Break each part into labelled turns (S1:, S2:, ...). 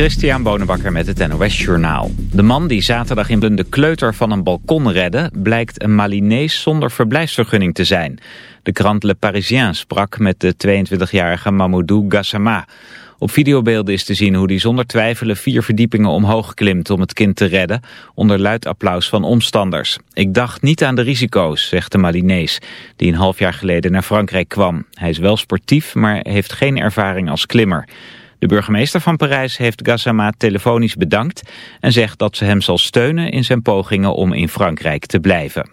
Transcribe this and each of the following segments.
S1: Christian Bonenbakker met het NOS Journaal. De man die zaterdag in de kleuter van een balkon redde... blijkt een Malinees zonder verblijfsvergunning te zijn. De krant Le Parisien sprak met de 22-jarige Mamoudou Gassama. Op videobeelden is te zien hoe hij zonder twijfelen vier verdiepingen omhoog klimt om het kind te redden, onder luid applaus van omstanders. Ik dacht niet aan de risico's, zegt de Malinees, die een half jaar geleden naar Frankrijk kwam. Hij is wel sportief, maar heeft geen ervaring als klimmer. De burgemeester van Parijs heeft Gassama telefonisch bedankt en zegt dat ze hem zal steunen in zijn pogingen om in Frankrijk te blijven.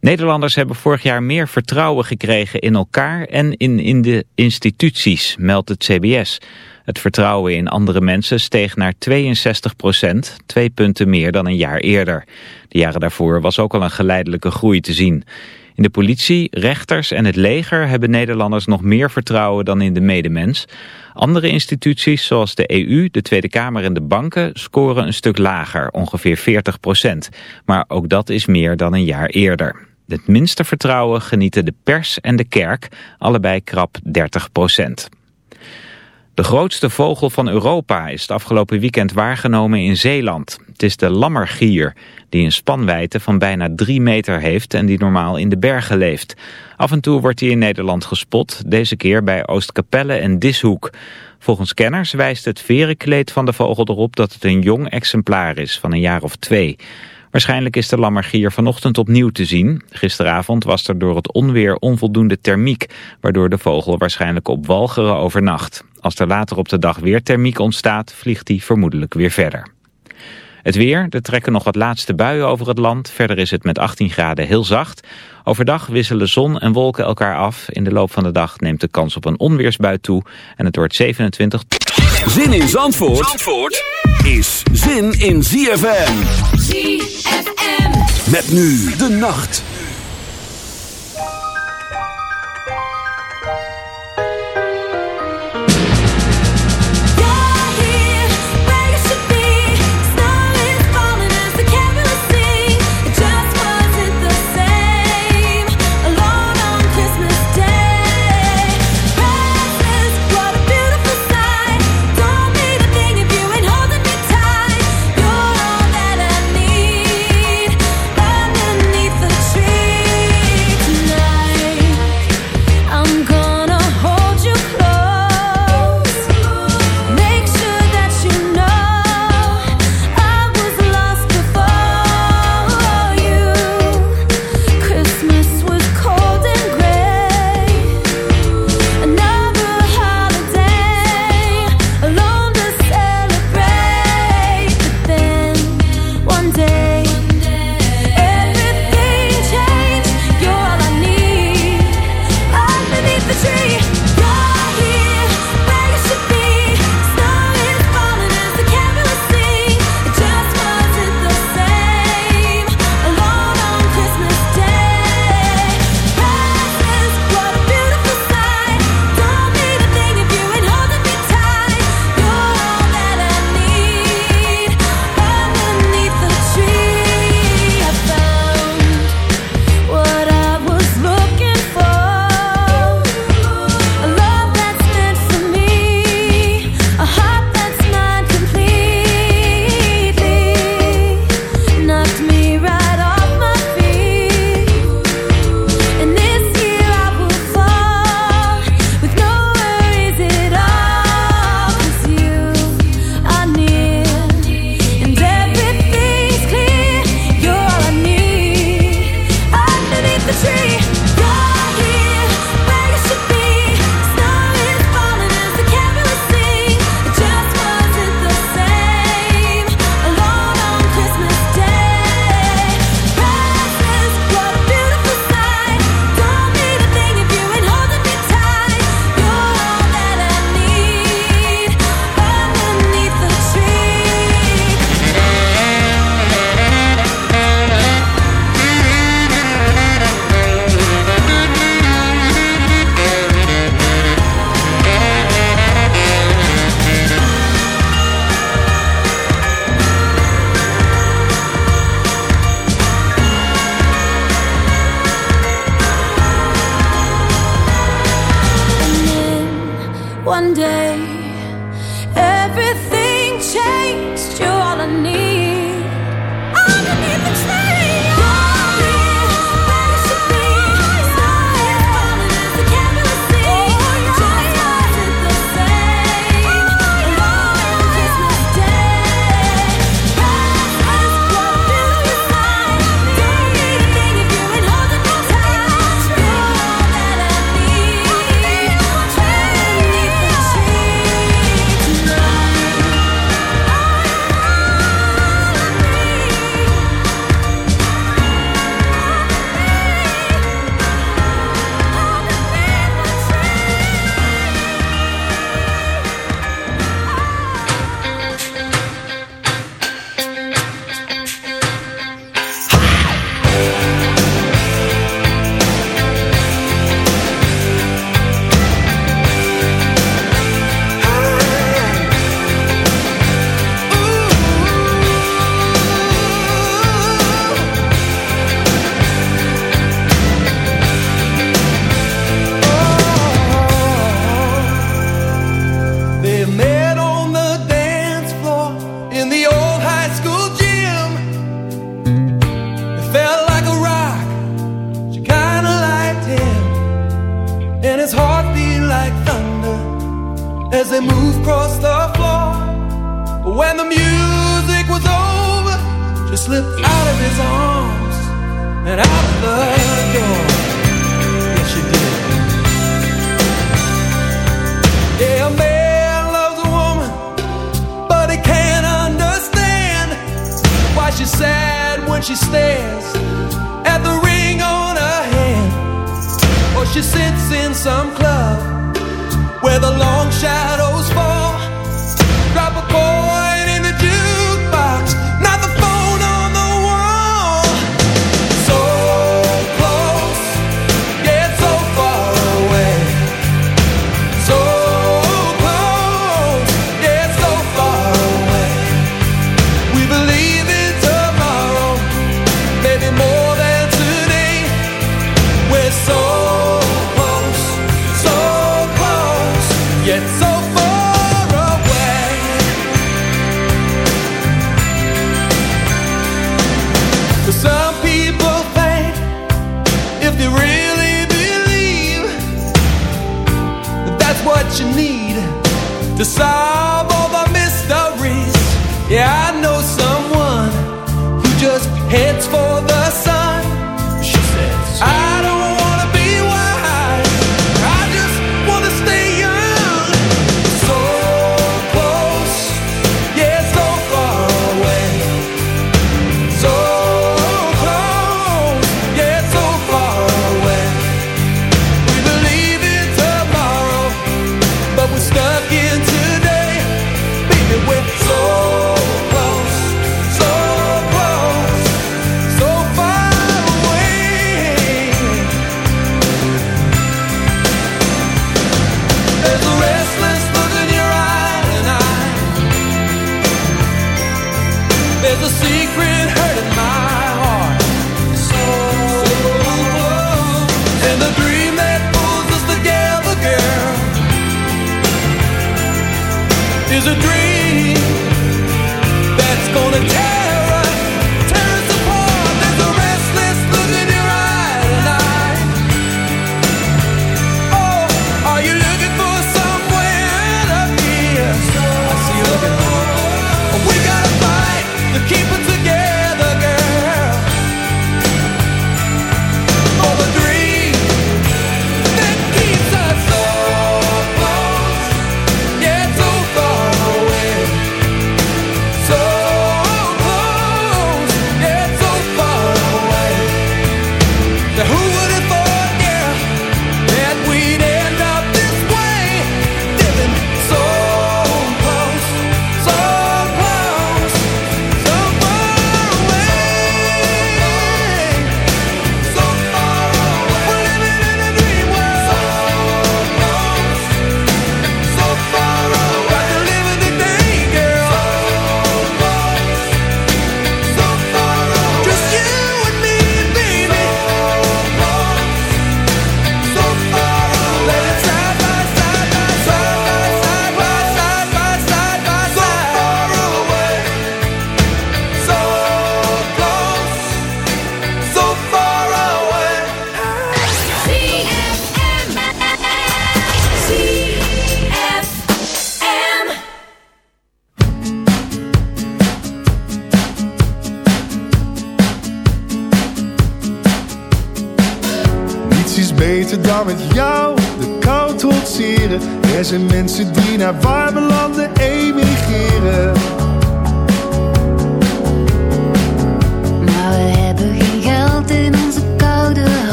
S1: Nederlanders hebben vorig jaar meer vertrouwen gekregen in elkaar en in, in de instituties, meldt het CBS. Het vertrouwen in andere mensen steeg naar 62 procent, twee punten meer dan een jaar eerder. De jaren daarvoor was ook al een geleidelijke groei te zien. In de politie, rechters en het leger hebben Nederlanders nog meer vertrouwen dan in de medemens. Andere instituties zoals de EU, de Tweede Kamer en de banken scoren een stuk lager, ongeveer 40 procent. Maar ook dat is meer dan een jaar eerder. Het minste vertrouwen genieten de pers en de kerk, allebei krap 30 procent. De grootste vogel van Europa is het afgelopen weekend waargenomen in Zeeland. Het is de lammergier, die een spanwijdte van bijna drie meter heeft en die normaal in de bergen leeft. Af en toe wordt hij in Nederland gespot, deze keer bij Oostkapelle en Dishoek. Volgens kenners wijst het verenkleed van de vogel erop dat het een jong exemplaar is van een jaar of twee. Waarschijnlijk is de lammergier vanochtend opnieuw te zien. Gisteravond was er door het onweer onvoldoende thermiek, waardoor de vogel waarschijnlijk op Walcheren overnacht. Als er later op de dag weer thermiek ontstaat, vliegt hij vermoedelijk weer verder. Het weer, er trekken nog wat laatste buien over het land. Verder is het met 18 graden heel zacht. Overdag wisselen zon en wolken elkaar af. In de loop van de dag neemt de kans op een onweersbui toe. En het wordt 27...
S2: Zin in Zandvoort, Zandvoort is zin in ZFM. ZFM. Met nu de nacht.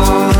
S3: all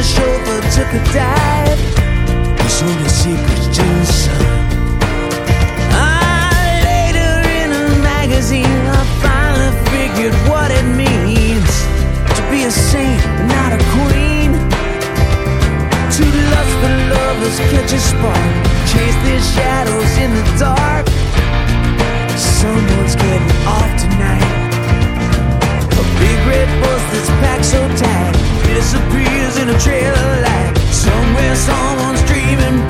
S4: A chauffeur took a dive. There's only secrets to the sun. Ah, later in a magazine, I finally figured what it means to be a saint, not a queen. To Two lustful lovers catch a spark, chase their shadows in the dark. Someone's getting off tonight. A big red bus that's packed so tight disappears in a trail of light. Somewhere someone's dreaming,